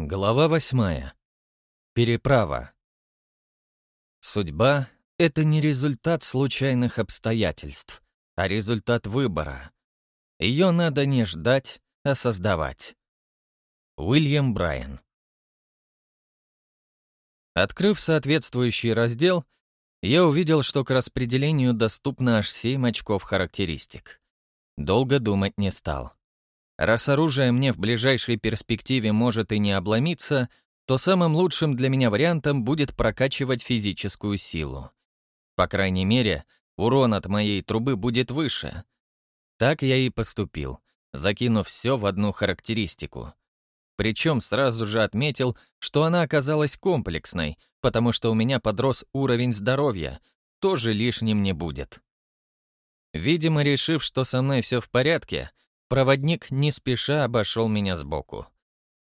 Глава восьмая. Переправа. Судьба — это не результат случайных обстоятельств, а результат выбора. Ее надо не ждать, а создавать. Уильям Брайан. Открыв соответствующий раздел, я увидел, что к распределению доступно аж 7 очков характеристик. Долго думать не стал. Раз оружие мне в ближайшей перспективе может и не обломиться, то самым лучшим для меня вариантом будет прокачивать физическую силу. По крайней мере, урон от моей трубы будет выше. Так я и поступил, закинув все в одну характеристику. Причем сразу же отметил, что она оказалась комплексной, потому что у меня подрос уровень здоровья, тоже лишним не будет. Видимо, решив, что со мной все в порядке, Проводник не спеша обошел меня сбоку.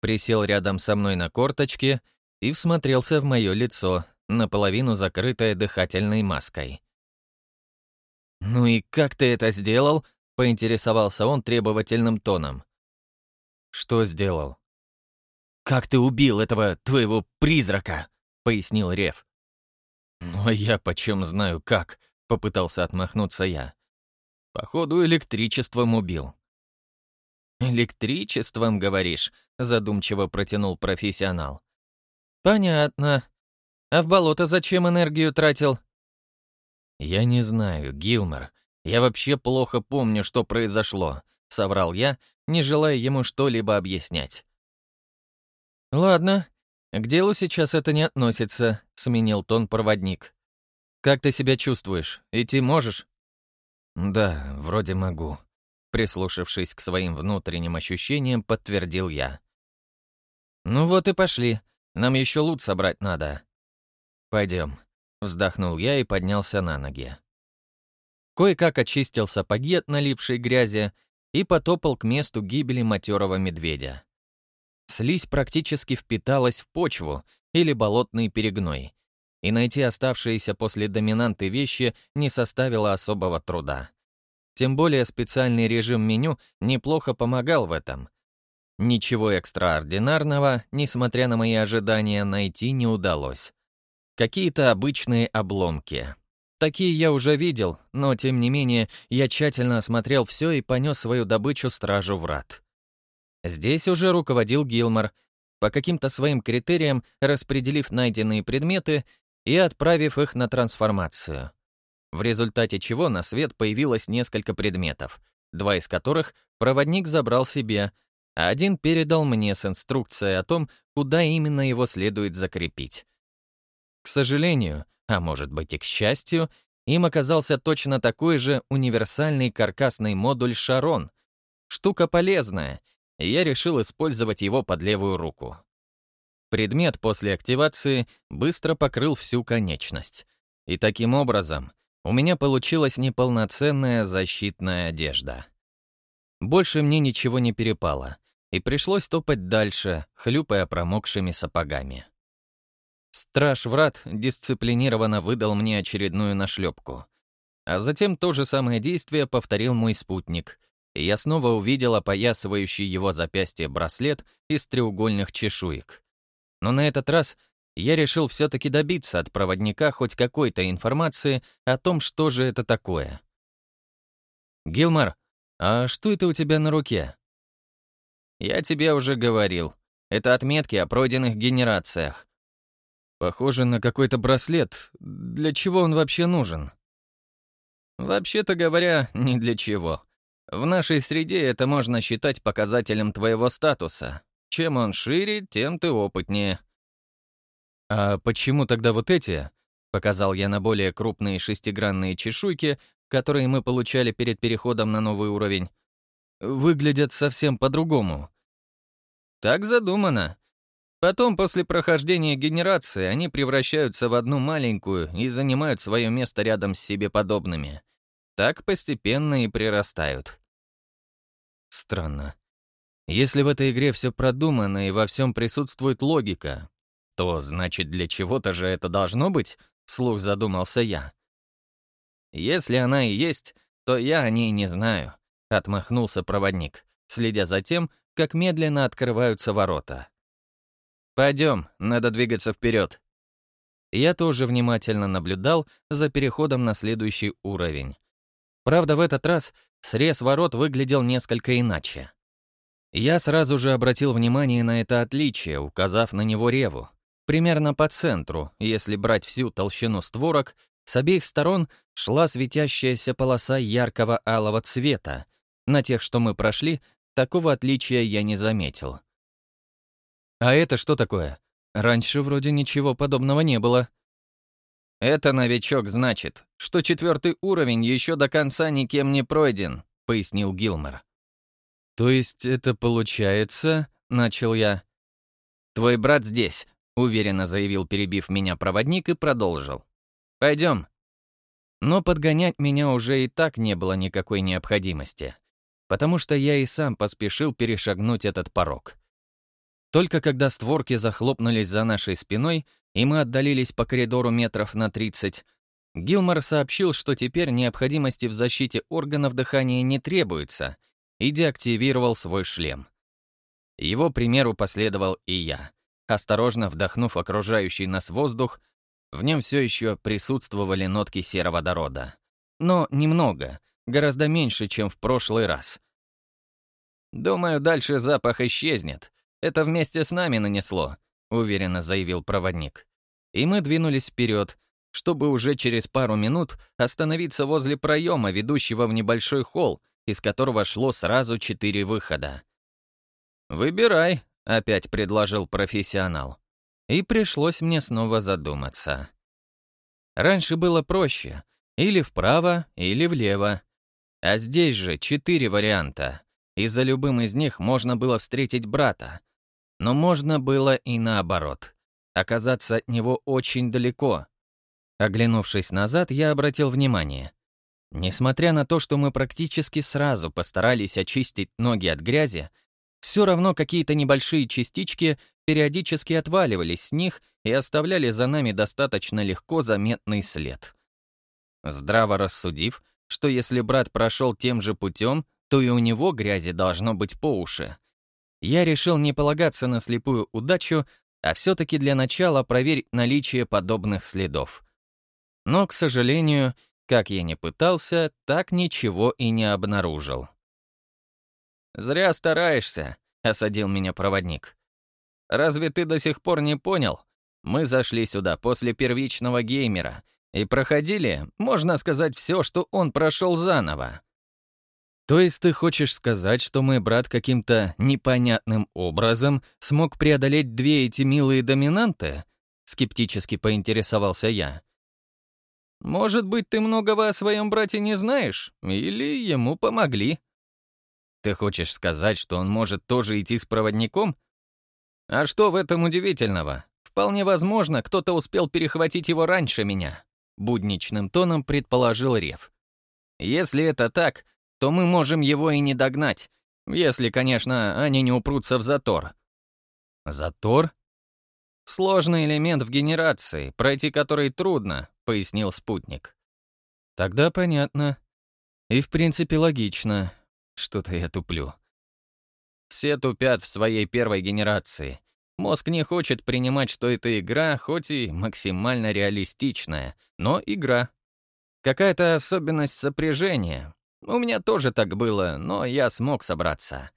Присел рядом со мной на корточке и всмотрелся в мое лицо, наполовину закрытое дыхательной маской. «Ну и как ты это сделал?» — поинтересовался он требовательным тоном. «Что сделал?» «Как ты убил этого твоего призрака?» — пояснил Рев. «Ну а я почем знаю как?» — попытался отмахнуться я. «Походу, электричеством убил». «Электричеством, говоришь?» — задумчиво протянул профессионал. «Понятно. А в болото зачем энергию тратил?» «Я не знаю, Гилмор. Я вообще плохо помню, что произошло», — соврал я, не желая ему что-либо объяснять. «Ладно, к делу сейчас это не относится», — сменил тон проводник. «Как ты себя чувствуешь? Идти можешь?» «Да, вроде могу», Прислушавшись к своим внутренним ощущениям, подтвердил я. «Ну вот и пошли. Нам еще лут собрать надо». «Пойдем», — вздохнул я и поднялся на ноги. Кое-как очистил сапоги от налипшей грязи и потопал к месту гибели матерого медведя. Слизь практически впиталась в почву или болотный перегной, и найти оставшиеся после доминанты вещи не составило особого труда. Тем более специальный режим меню неплохо помогал в этом. Ничего экстраординарного, несмотря на мои ожидания, найти не удалось. Какие-то обычные обломки. Такие я уже видел, но тем не менее я тщательно осмотрел все и понес свою добычу стражу врат. Здесь уже руководил Гилмор, по каким-то своим критериям распределив найденные предметы и отправив их на трансформацию в результате чего на свет появилось несколько предметов, два из которых проводник забрал себе, а один передал мне с инструкцией о том, куда именно его следует закрепить. К сожалению, а может быть и к счастью, им оказался точно такой же универсальный каркасный модуль «Шарон». Штука полезная, и я решил использовать его под левую руку. Предмет после активации быстро покрыл всю конечность. И таким образом у меня получилась неполноценная защитная одежда. Больше мне ничего не перепало, и пришлось топать дальше, хлюпая промокшими сапогами. Страж врат дисциплинированно выдал мне очередную нашлепку. А затем то же самое действие повторил мой спутник, и я снова увидел опоясывающий его запястье браслет из треугольных чешуек. Но на этот раз я решил все-таки добиться от проводника хоть какой-то информации о том, что же это такое. «Гилмар, а что это у тебя на руке?» «Я тебе уже говорил. Это отметки о пройденных генерациях». «Похоже на какой-то браслет. Для чего он вообще нужен?» «Вообще-то говоря, ни для чего. В нашей среде это можно считать показателем твоего статуса. Чем он шире, тем ты опытнее. «А почему тогда вот эти?» — показал я на более крупные шестигранные чешуйки, которые мы получали перед переходом на новый уровень. «Выглядят совсем по-другому». «Так задумано. Потом, после прохождения генерации, они превращаются в одну маленькую и занимают свое место рядом с себе подобными. Так постепенно и прирастают». Странно. Если в этой игре все продумано и во всем присутствует логика, то значит, для чего-то же это должно быть? Слух задумался я. Если она и есть, то я о ней не знаю, отмахнулся проводник, следя за тем, как медленно открываются ворота. Пойдем, надо двигаться вперед. Я тоже внимательно наблюдал за переходом на следующий уровень. Правда, в этот раз срез ворот выглядел несколько иначе. Я сразу же обратил внимание на это отличие, указав на него реву. Примерно по центру, если брать всю толщину створок, с обеих сторон шла светящаяся полоса яркого алого цвета. На тех, что мы прошли, такого отличия я не заметил. «А это что такое? Раньше вроде ничего подобного не было». «Это, новичок, значит, что четвертый уровень еще до конца никем не пройден», — пояснил Гилмор. «То есть это получается...» — начал я. «Твой брат здесь», — уверенно заявил, перебив меня проводник, и продолжил. «Пойдем». Но подгонять меня уже и так не было никакой необходимости, потому что я и сам поспешил перешагнуть этот порог. Только когда створки захлопнулись за нашей спиной, и мы отдалились по коридору метров на 30, Гилмор сообщил, что теперь необходимости в защите органов дыхания не требуется — и деактивировал свой шлем. Его примеру последовал и я. Осторожно вдохнув окружающий нас воздух, в нем все еще присутствовали нотки сероводорода. Но немного, гораздо меньше, чем в прошлый раз. «Думаю, дальше запах исчезнет. Это вместе с нами нанесло», — уверенно заявил проводник. И мы двинулись вперед, чтобы уже через пару минут остановиться возле проема, ведущего в небольшой холл, из которого шло сразу четыре выхода. «Выбирай», — опять предложил профессионал. И пришлось мне снова задуматься. Раньше было проще. Или вправо, или влево. А здесь же четыре варианта. И за любым из них можно было встретить брата. Но можно было и наоборот. Оказаться от него очень далеко. Оглянувшись назад, я обратил внимание. Несмотря на то, что мы практически сразу постарались очистить ноги от грязи, все равно какие-то небольшие частички периодически отваливались с них и оставляли за нами достаточно легко заметный след. Здраво рассудив, что если брат прошел тем же путем, то и у него грязи должно быть по уши, я решил не полагаться на слепую удачу, а все-таки для начала проверить наличие подобных следов. Но, к сожалению, как я не пытался, так ничего и не обнаружил. «Зря стараешься», — осадил меня проводник. «Разве ты до сих пор не понял? Мы зашли сюда после первичного геймера и проходили, можно сказать, все, что он прошел заново». «То есть ты хочешь сказать, что мой брат каким-то непонятным образом смог преодолеть две эти милые доминанты?» Скептически поинтересовался я. Может быть, ты многого о своем брате не знаешь, или ему помогли. Ты хочешь сказать, что он может тоже идти с проводником? А что в этом удивительного? Вполне возможно, кто-то успел перехватить его раньше меня. Будничным тоном предположил Рев. Если это так, то мы можем его и не догнать, если, конечно, они не упрутся в затор. Затор? Сложный элемент в генерации, пройти который трудно, пояснил спутник. Тогда понятно. И в принципе логично. Что-то я туплю. Все тупят в своей первой генерации. Мозг не хочет принимать, что это игра, хоть и максимально реалистичная, но игра. Какая-то особенность сопряжения. У меня тоже так было, но я смог собраться.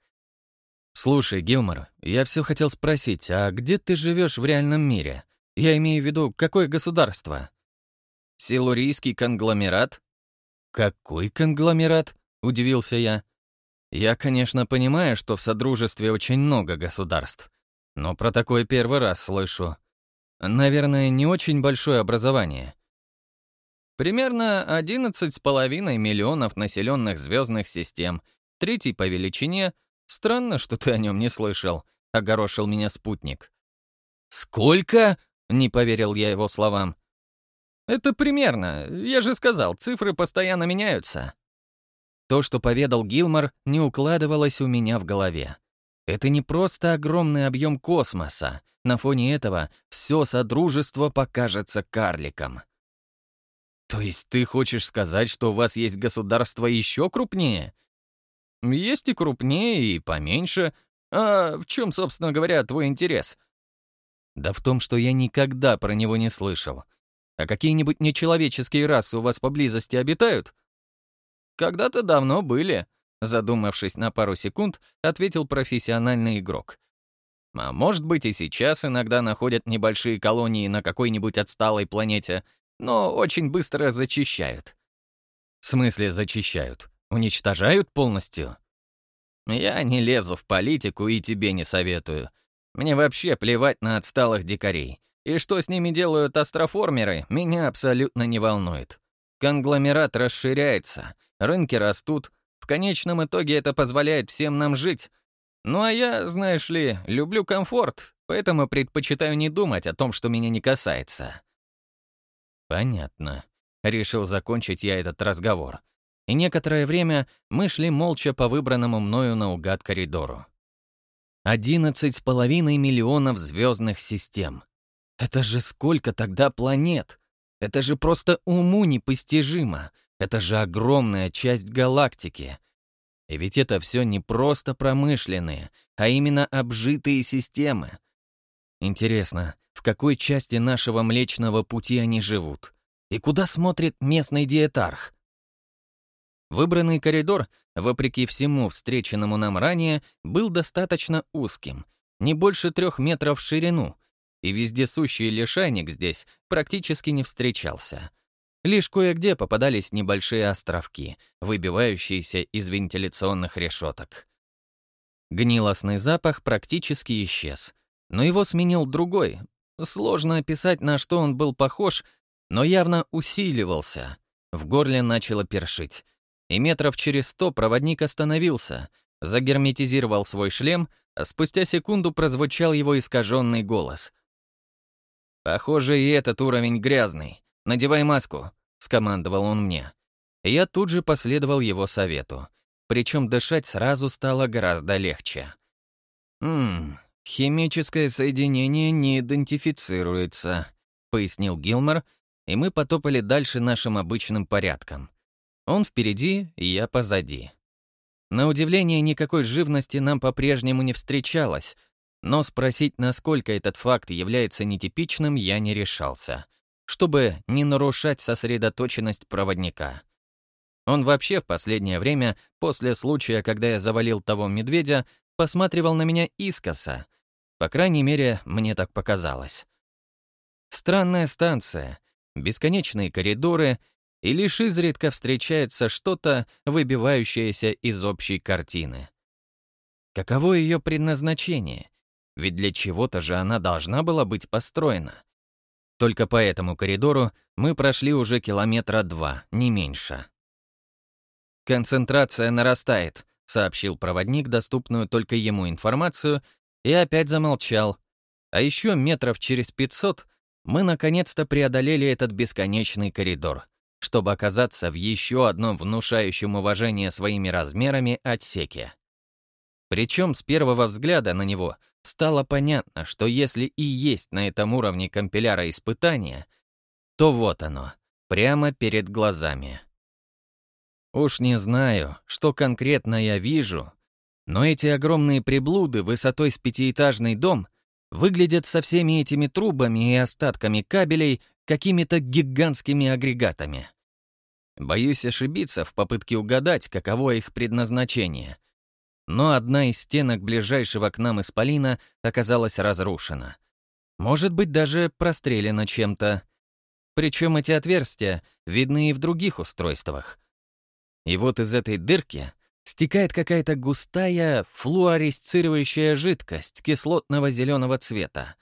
«Слушай, Гилмор, я все хотел спросить, а где ты живешь в реальном мире? Я имею в виду, какое государство?» Силурийский конгломерат? Какой конгломерат? Удивился я. Я, конечно, понимаю, что в Содружестве очень много государств. Но про такое первый раз слышу. Наверное, не очень большое образование. Примерно 11,5 миллионов населенных звездных систем, третий по величине. Странно, что ты о нем не слышал, огорошил меня спутник. Сколько? Не поверил я его словам. Это примерно. Я же сказал, цифры постоянно меняются. То, что поведал Гилмор, не укладывалось у меня в голове. Это не просто огромный объем космоса. На фоне этого все Содружество покажется карликом. То есть ты хочешь сказать, что у вас есть государство еще крупнее? Есть и крупнее, и поменьше. А в чем, собственно говоря, твой интерес? Да в том, что я никогда про него не слышал. А какие-нибудь нечеловеческие расы у вас поблизости обитают? Когда-то давно были, задумавшись на пару секунд, ответил профессиональный игрок. А может быть и сейчас иногда находят небольшие колонии на какой-нибудь отсталой планете, но очень быстро зачищают. В смысле зачищают? Уничтожают полностью? Я не лезу в политику и тебе не советую. Мне вообще плевать на отсталых дикарей. И что с ними делают астроформеры, меня абсолютно не волнует. Конгломерат расширяется, рынки растут. В конечном итоге это позволяет всем нам жить. Ну а я, знаешь ли, люблю комфорт, поэтому предпочитаю не думать о том, что меня не касается. Понятно. Решил закончить я этот разговор. И некоторое время мы шли молча по выбранному мною наугад коридору. Одиннадцать с половиной миллионов звездных систем. Это же сколько тогда планет? Это же просто уму непостижимо. Это же огромная часть галактики. И ведь это все не просто промышленные, а именно обжитые системы. Интересно, в какой части нашего Млечного Пути они живут? И куда смотрит местный диетарх? Выбранный коридор, вопреки всему встреченному нам ранее, был достаточно узким, не больше трех метров в ширину, и вездесущий лишайник здесь практически не встречался. Лишь кое-где попадались небольшие островки, выбивающиеся из вентиляционных решеток. Гнилостный запах практически исчез, но его сменил другой. Сложно описать, на что он был похож, но явно усиливался. В горле начало першить. И метров через сто проводник остановился, загерметизировал свой шлем, а спустя секунду прозвучал его искаженный голос. «Похоже, и этот уровень грязный. Надевай маску», — скомандовал он мне. Я тут же последовал его совету. Причем дышать сразу стало гораздо легче. «Ммм, химическое соединение не идентифицируется», — пояснил Гилмор, и мы потопали дальше нашим обычным порядком. Он впереди, и я позади. На удивление, никакой живности нам по-прежнему не встречалось, но спросить, насколько этот факт является нетипичным, я не решался, чтобы не нарушать сосредоточенность проводника. Он вообще в последнее время, после случая, когда я завалил того медведя, посматривал на меня искоса. По крайней мере, мне так показалось. Странная станция, бесконечные коридоры, и лишь изредка встречается что-то, выбивающееся из общей картины. Каково ее предназначение? Ведь для чего-то же она должна была быть построена. Только по этому коридору мы прошли уже километра два, не меньше. «Концентрация нарастает», — сообщил проводник доступную только ему информацию, и опять замолчал. А еще метров через пятьсот мы наконец-то преодолели этот бесконечный коридор, чтобы оказаться в еще одном внушающем уважение своими размерами отсеке. Причем с первого взгляда на него стало понятно, что если и есть на этом уровне компиляра испытания, то вот оно, прямо перед глазами. Уж не знаю, что конкретно я вижу, но эти огромные приблуды высотой с пятиэтажный дом выглядят со всеми этими трубами и остатками кабелей какими-то гигантскими агрегатами. Боюсь ошибиться в попытке угадать, каково их предназначение. Но одна из стенок ближайшего к нам исполина оказалась разрушена. Может быть, даже прострелена чем-то. Причем эти отверстия видны и в других устройствах. И вот из этой дырки стекает какая-то густая флуоресцирующая жидкость кислотного зеленого цвета.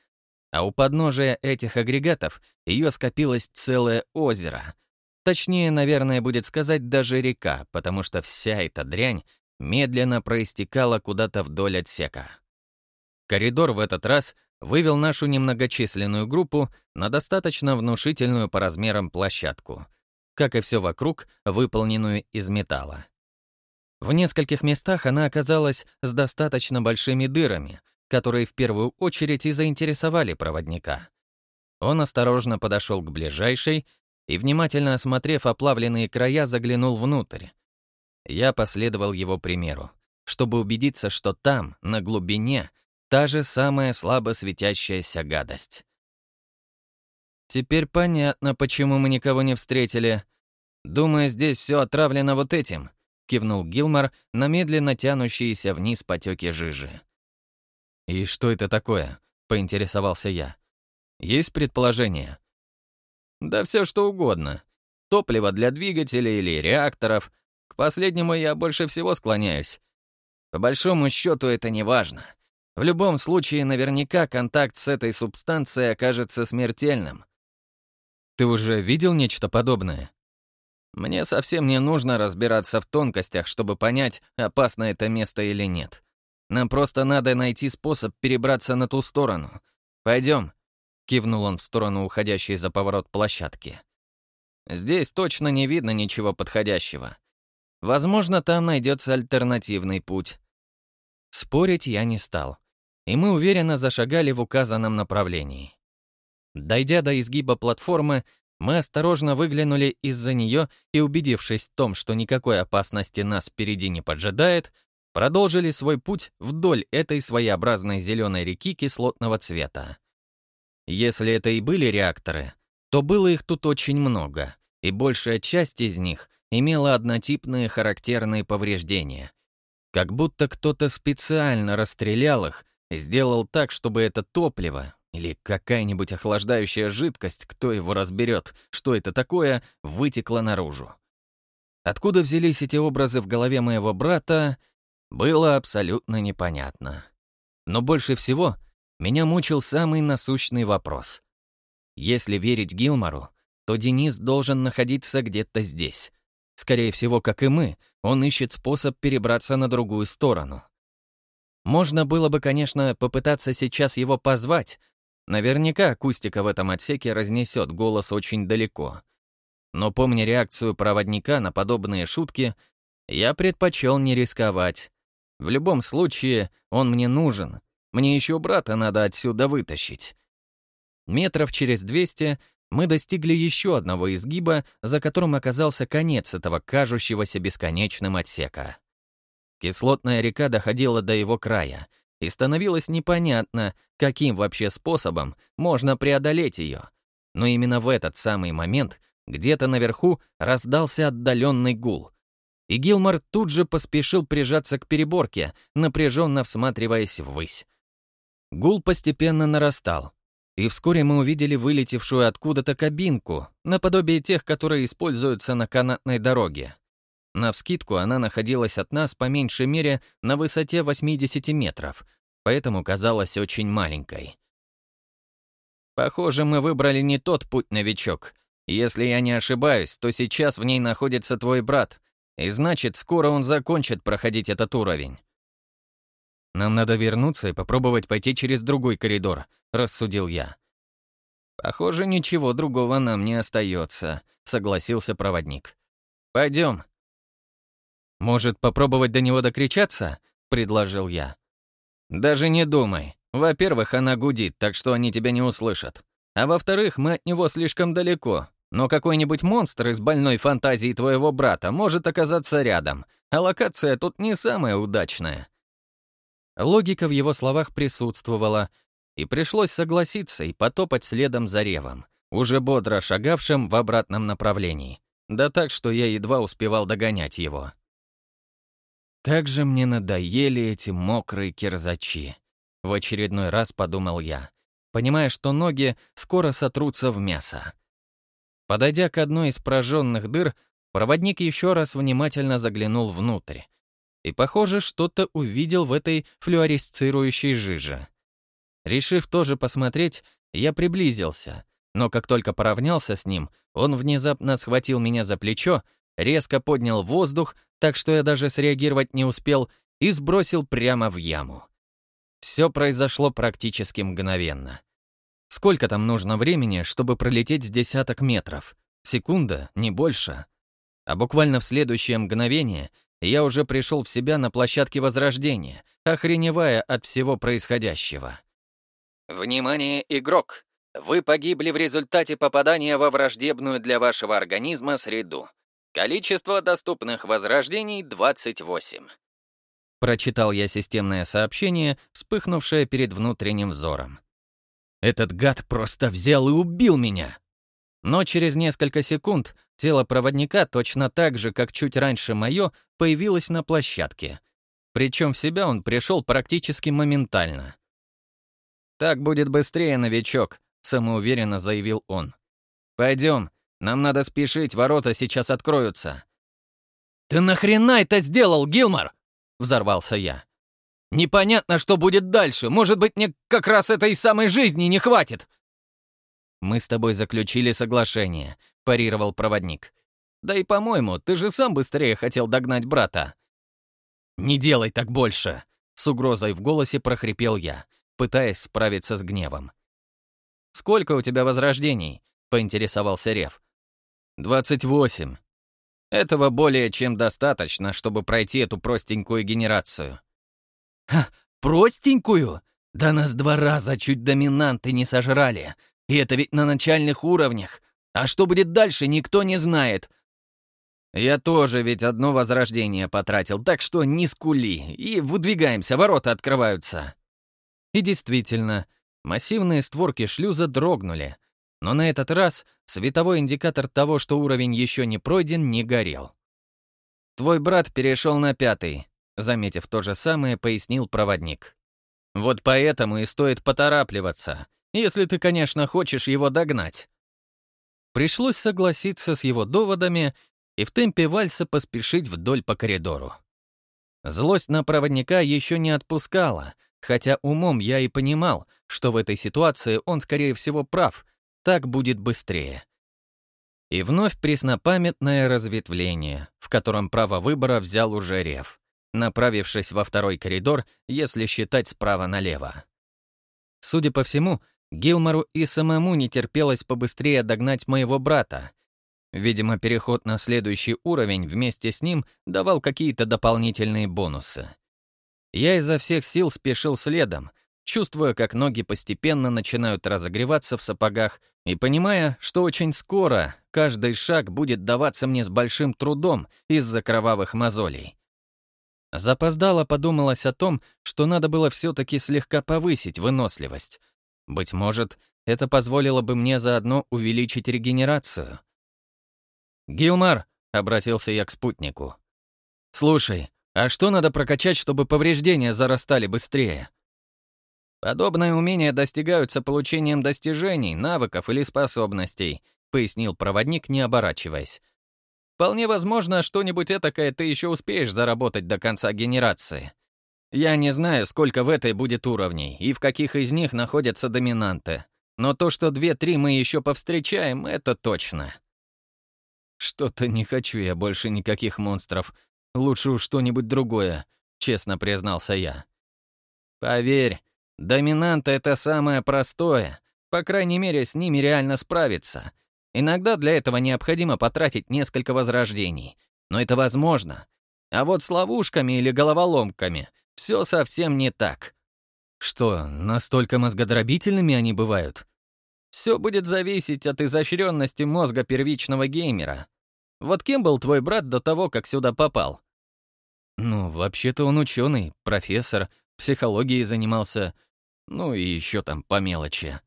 А у подножия этих агрегатов ее скопилось целое озеро. Точнее, наверное, будет сказать даже река, потому что вся эта дрянь медленно проистекала куда-то вдоль отсека. Коридор в этот раз вывел нашу немногочисленную группу на достаточно внушительную по размерам площадку, как и все вокруг, выполненную из металла. В нескольких местах она оказалась с достаточно большими дырами, которые в первую очередь и заинтересовали проводника. Он осторожно подошел к ближайшей и, внимательно осмотрев оплавленные края, заглянул внутрь. Я последовал его примеру, чтобы убедиться, что там, на глубине, та же самая слабо светящаяся гадость. Теперь понятно, почему мы никого не встретили. Думаю, здесь все отравлено вот этим, кивнул Гилмор на медленно тянущиеся вниз потеки жижи. И что это такое? поинтересовался я. Есть предположение? Да все что угодно. Топливо для двигателей или реакторов. К последнему я больше всего склоняюсь. По большому счету это не важно. В любом случае, наверняка контакт с этой субстанцией окажется смертельным. Ты уже видел нечто подобное? Мне совсем не нужно разбираться в тонкостях, чтобы понять, опасно это место или нет. Нам просто надо найти способ перебраться на ту сторону. Пойдем, кивнул он в сторону уходящей за поворот площадки. Здесь точно не видно ничего подходящего. Возможно, там найдется альтернативный путь. Спорить я не стал, и мы уверенно зашагали в указанном направлении. Дойдя до изгиба платформы, мы осторожно выглянули из-за нее и, убедившись в том, что никакой опасности нас впереди не поджидает, продолжили свой путь вдоль этой своеобразной зеленой реки кислотного цвета. Если это и были реакторы, то было их тут очень много, и большая часть из них имела однотипные характерные повреждения. Как будто кто-то специально расстрелял их и сделал так, чтобы это топливо или какая-нибудь охлаждающая жидкость, кто его разберет, что это такое, вытекла наружу. Откуда взялись эти образы в голове моего брата, было абсолютно непонятно. Но больше всего меня мучил самый насущный вопрос. Если верить Гилмору, то Денис должен находиться где-то здесь. Скорее всего, как и мы, он ищет способ перебраться на другую сторону. Можно было бы, конечно, попытаться сейчас его позвать, Наверняка акустика в этом отсеке разнесет голос очень далеко. Но помня реакцию проводника на подобные шутки, я предпочел не рисковать. В любом случае, он мне нужен. Мне еще брата надо отсюда вытащить. Метров через 200 мы достигли еще одного изгиба, за которым оказался конец этого кажущегося бесконечным отсека. Кислотная река доходила до его края — и становилось непонятно, каким вообще способом можно преодолеть ее. Но именно в этот самый момент где-то наверху раздался отдаленный гул. И Гилмор тут же поспешил прижаться к переборке, напряженно всматриваясь ввысь. Гул постепенно нарастал, и вскоре мы увидели вылетевшую откуда-то кабинку, наподобие тех, которые используются на канатной дороге. Навскидку она находилась от нас по меньшей мере на высоте 80 метров, поэтому казалась очень маленькой. Похоже, мы выбрали не тот путь, новичок. Если я не ошибаюсь, то сейчас в ней находится твой брат, и значит, скоро он закончит проходить этот уровень. Нам надо вернуться и попробовать пойти через другой коридор, рассудил я. Похоже, ничего другого нам не остается, согласился проводник. Пойдем, «Может, попробовать до него докричаться?» — предложил я. «Даже не думай. Во-первых, она гудит, так что они тебя не услышат. А во-вторых, мы от него слишком далеко. Но какой-нибудь монстр из больной фантазии твоего брата может оказаться рядом, а локация тут не самая удачная». Логика в его словах присутствовала, и пришлось согласиться и потопать следом за ревом, уже бодро шагавшим в обратном направлении. Да так, что я едва успевал догонять его. Как же мне надоели эти мокрые кирзачи. В очередной раз подумал я, понимая, что ноги скоро сотрутся в мясо. Подойдя к одной из прожженных дыр, проводник еще раз внимательно заглянул внутрь. И, похоже, что-то увидел в этой флюоресцирующей жиже. Решив тоже посмотреть, я приблизился, но как только поравнялся с ним, он внезапно схватил меня за плечо, резко поднял воздух, так что я даже среагировать не успел, и сбросил прямо в яму. Все произошло практически мгновенно. Сколько там нужно времени, чтобы пролететь с десяток метров? Секунда, не больше. А буквально в следующее мгновение я уже пришел в себя на площадке Возрождения, охреневая от всего происходящего. Внимание, игрок! Вы погибли в результате попадания во враждебную для вашего организма среду. Количество доступных возрождений — 28. Прочитал я системное сообщение, вспыхнувшее перед внутренним взором. Этот гад просто взял и убил меня. Но через несколько секунд тело проводника точно так же, как чуть раньше мое, появилось на площадке. Причем в себя он пришел практически моментально. «Так будет быстрее, новичок», — самоуверенно заявил он. «Пойдем, нам надо спешить, ворота сейчас откроются». «Ты нахрена это сделал, Гилмор?» — взорвался я. «Непонятно, что будет дальше. Может быть, мне как раз этой самой жизни не хватит. «Мы с тобой заключили соглашение», — парировал проводник. «Да и, по-моему, ты же сам быстрее хотел догнать брата». «Не делай так больше!» — с угрозой в голосе прохрипел я, пытаясь справиться с гневом. «Сколько у тебя возрождений?» — поинтересовался Рев. «Двадцать восемь. Этого более чем достаточно, чтобы пройти эту простенькую генерацию». «Ха, простенькую? Да нас два раза чуть доминанты не сожрали. И это ведь на начальных уровнях. А что будет дальше, никто не знает. Я тоже ведь одно возрождение потратил, так что не скули. И выдвигаемся, ворота открываются. И действительно, массивные створки шлюза дрогнули. Но на этот раз световой индикатор того, что уровень еще не пройден, не горел. «Твой брат перешел на пятый», — заметив то же самое, пояснил проводник. «Вот поэтому и стоит поторапливаться. Если ты, конечно, хочешь его догнать. Пришлось согласиться с его доводами и в темпе вальса поспешить вдоль по коридору. Злость на проводника еще не отпускала, хотя умом я и понимал, что в этой ситуации он, скорее всего, прав, так будет быстрее. И вновь преснопамятное разветвление, в котором право выбора взял уже Рев, направившись во второй коридор, если считать справа налево. Судя по всему, Гилмору и самому не терпелось побыстрее догнать моего брата. Видимо, переход на следующий уровень вместе с ним давал какие-то дополнительные бонусы. Я изо всех сил спешил следом, чувствуя, как ноги постепенно начинают разогреваться в сапогах и понимая, что очень скоро каждый шаг будет даваться мне с большим трудом из-за кровавых мозолей. Запоздало подумалось о том, что надо было все-таки слегка повысить выносливость, быть может, это позволило бы мне заодно увеличить регенерацию. «Гилмар», — обратился я к спутнику. «Слушай, а что надо прокачать, чтобы повреждения зарастали быстрее?» «Подобные умения достигаются получением достижений, навыков или способностей», — пояснил проводник, не оборачиваясь. «Вполне возможно, что-нибудь этакое ты еще успеешь заработать до конца генерации. Я не знаю, сколько в этой будет уровней и в каких из них находятся доминанты. Но то, что две-три мы еще повстречаем, это точно. Что-то не хочу я больше никаких монстров. Лучше уж что-нибудь другое, честно признался я. Поверь, доминанты — это самое простое. По крайней мере, с ними реально справиться. Иногда для этого необходимо потратить несколько возрождений. Но это возможно. А вот с ловушками или головоломками — все совсем не так. Что, настолько мозгодробительными они бывают? Все будет зависеть от изощренности мозга первичного геймера. Вот кем был твой брат до того, как сюда попал? Ну, вообще-то он ученый, профессор, психологией занимался, ну и еще там по мелочи.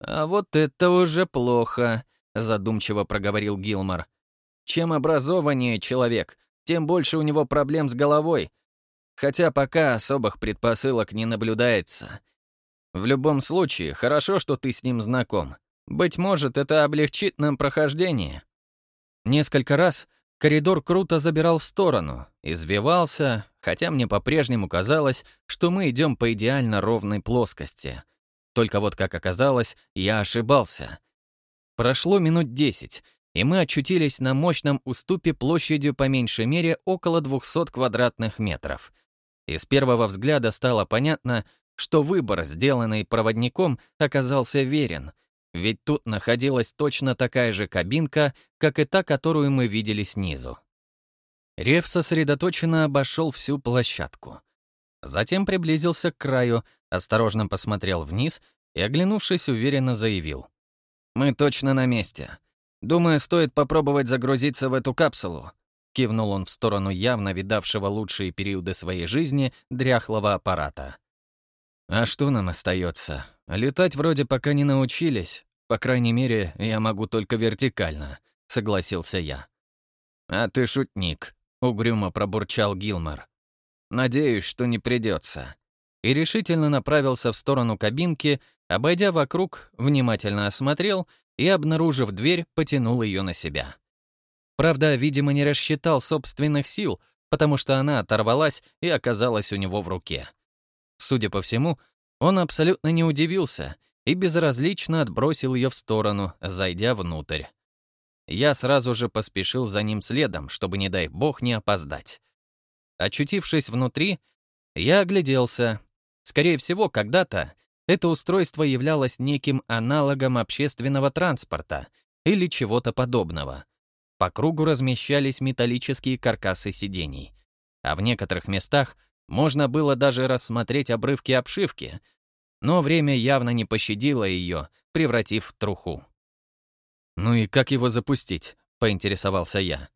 А вот это уже плохо, задумчиво проговорил Гилмор. Чем образованнее человек, тем больше у него проблем с головой, хотя пока особых предпосылок не наблюдается. В любом случае, хорошо, что ты с ним знаком. Быть может, это облегчит нам прохождение. Несколько раз коридор круто забирал в сторону, извивался, хотя мне по-прежнему казалось, что мы идем по идеально ровной плоскости. Только вот, как оказалось, я ошибался. Прошло минут десять, и мы очутились на мощном уступе площадью по меньшей мере около 200 квадратных метров — и с первого взгляда стало понятно, что выбор, сделанный проводником, оказался верен, ведь тут находилась точно такая же кабинка, как и та, которую мы видели снизу. Рев сосредоточенно обошел всю площадку. Затем приблизился к краю, осторожно посмотрел вниз и, оглянувшись, уверенно заявил. «Мы точно на месте. Думаю, стоит попробовать загрузиться в эту капсулу. — кивнул он в сторону явно видавшего лучшие периоды своей жизни дряхлого аппарата. «А что нам остается? Летать вроде пока не научились. По крайней мере, я могу только вертикально», — согласился я. «А ты шутник», — угрюмо пробурчал Гилмор. «Надеюсь, что не придется». И решительно направился в сторону кабинки, обойдя вокруг, внимательно осмотрел и, обнаружив дверь, потянул ее на себя. Правда, видимо, не рассчитал собственных сил, потому что она оторвалась и оказалась у него в руке. Судя по всему, он абсолютно не удивился и безразлично отбросил ее в сторону, зайдя внутрь. Я сразу же поспешил за ним следом, чтобы, не дай бог, не опоздать. Очутившись внутри, я огляделся. Скорее всего, когда-то это устройство являлось неким аналогом общественного транспорта или чего-то подобного. По кругу размещались металлические каркасы сидений, а в некоторых местах можно было даже рассмотреть обрывки обшивки, но время явно не пощадило ее, превратив в труху. «Ну и как его запустить?» — поинтересовался я.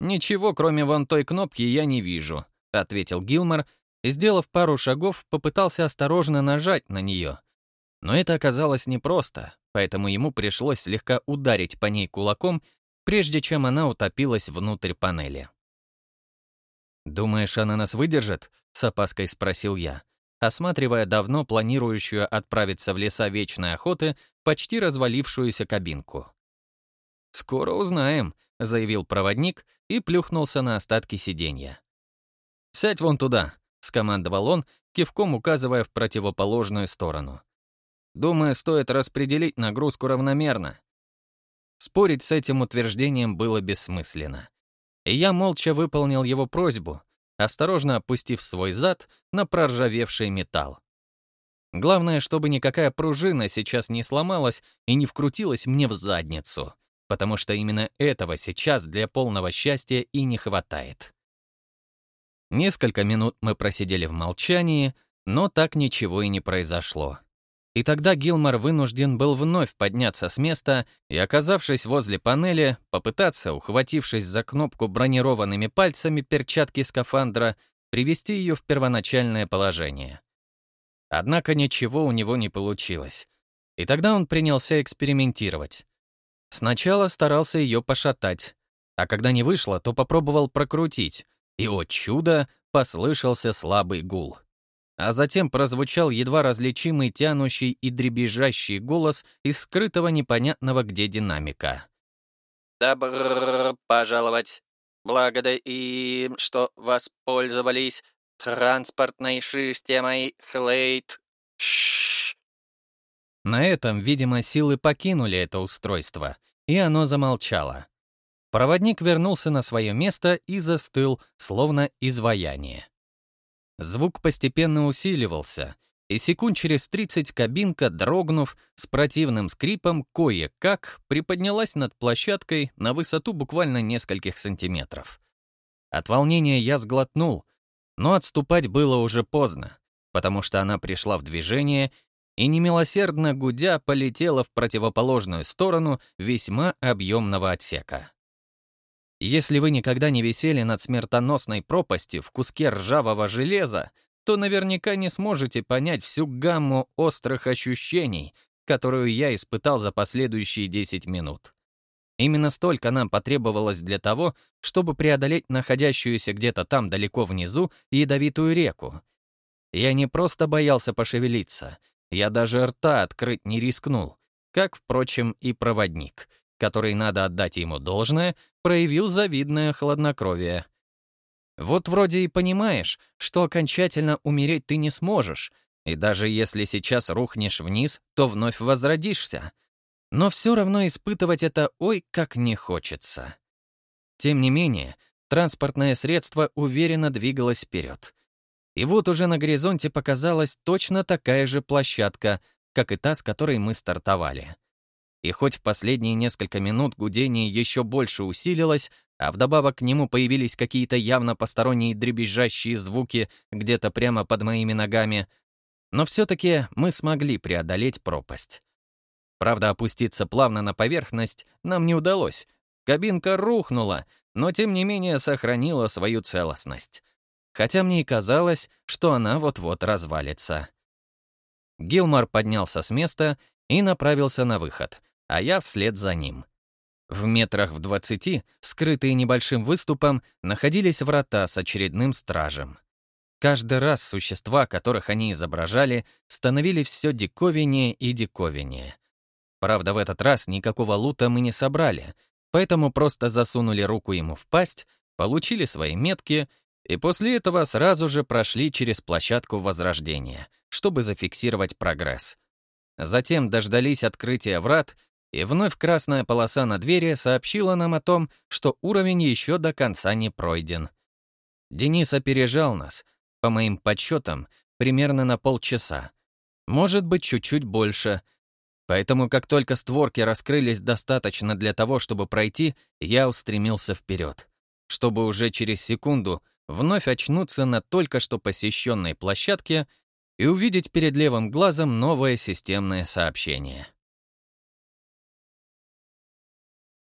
«Ничего, кроме вон той кнопки, я не вижу», — ответил Гилмор и, сделав пару шагов, попытался осторожно нажать на нее. Но это оказалось непросто, поэтому ему пришлось слегка ударить по ней кулаком, прежде чем она утопилась внутрь панели. «Думаешь, она нас выдержит?» — с опаской спросил я, осматривая давно планирующую отправиться в леса вечной охоты почти развалившуюся кабинку. «Скоро узнаем», — заявил проводник и плюхнулся на остатки сиденья. «Сядь вон туда», — скомандовал он, кивком указывая в противоположную сторону. «Думаю, стоит распределить нагрузку равномерно». Спорить с этим утверждением было бессмысленно. И я молча выполнил его просьбу, осторожно опустив свой зад на проржавевший металл. Главное, чтобы никакая пружина сейчас не сломалась и не вкрутилась мне в задницу, потому что именно этого сейчас для полного счастья и не хватает. Несколько минут мы просидели в молчании, но так ничего и не произошло. И тогда Гилмор вынужден был вновь подняться с места и, оказавшись возле панели, попытаться, ухватившись за кнопку бронированными пальцами перчатки скафандра, привести ее в первоначальное положение. Однако ничего у него не получилось. И тогда он принялся экспериментировать. Сначала старался ее пошатать, а когда не вышло, то попробовал прокрутить, и, о чудо, послышался слабый гул. А затем прозвучал едва различимый тянущий и дребезжащий голос из скрытого непонятного где динамика. «Добро пожаловать. Благодарим, что воспользовались транспортной системой Хлейт. На этом, видимо, силы покинули это устройство, и оно замолчало. Проводник вернулся на свое место и застыл, словно изваяние. Звук постепенно усиливался, и секунд через 30 кабинка, дрогнув, с противным скрипом кое-как приподнялась над площадкой на высоту буквально нескольких сантиметров. От волнения я сглотнул, но отступать было уже поздно, потому что она пришла в движение и немилосердно гудя полетела в противоположную сторону весьма объемного отсека. Если вы никогда не висели над смертоносной пропастью в куске ржавого железа, то наверняка не сможете понять всю гамму острых ощущений, которую я испытал за последующие 10 минут. Именно столько нам потребовалось для того, чтобы преодолеть находящуюся где-то там далеко внизу ядовитую реку. Я не просто боялся пошевелиться, я даже рта открыть не рискнул, как, впрочем, и проводник — который, надо отдать ему должное, проявил завидное хладнокровие. Вот вроде и понимаешь, что окончательно умереть ты не сможешь, и даже если сейчас рухнешь вниз, то вновь возродишься. Но все равно испытывать это ой как не хочется. Тем не менее, транспортное средство уверенно двигалось вперед. И вот уже на горизонте показалась точно такая же площадка, как и та, с которой мы стартовали. И хоть в последние несколько минут гудение еще больше усилилось, а вдобавок к нему появились какие-то явно посторонние дребезжащие звуки где-то прямо под моими ногами, но все-таки мы смогли преодолеть пропасть. Правда, опуститься плавно на поверхность нам не удалось. Кабинка рухнула, но тем не менее сохранила свою целостность. Хотя мне и казалось, что она вот-вот развалится. Гилмор поднялся с места и направился на выход, а я вслед за ним. В метрах в двадцати, скрытые небольшим выступом, находились врата с очередным стражем. Каждый раз существа, которых они изображали, становились все диковиннее и диковиннее. Правда, в этот раз никакого лута мы не собрали, поэтому просто засунули руку ему в пасть, получили свои метки и после этого сразу же прошли через площадку Возрождения, чтобы зафиксировать прогресс. Затем дождались открытия врат, и вновь красная полоса на двери сообщила нам о том, что уровень еще до конца не пройден. Денис опережал нас, по моим подсчетам, примерно на полчаса. Может быть, чуть-чуть больше — Поэтому, как только створки раскрылись достаточно для того, чтобы пройти, я устремился вперед, чтобы уже через секунду вновь очнуться на только что посещенной площадке и увидеть перед левым глазом новое системное сообщение.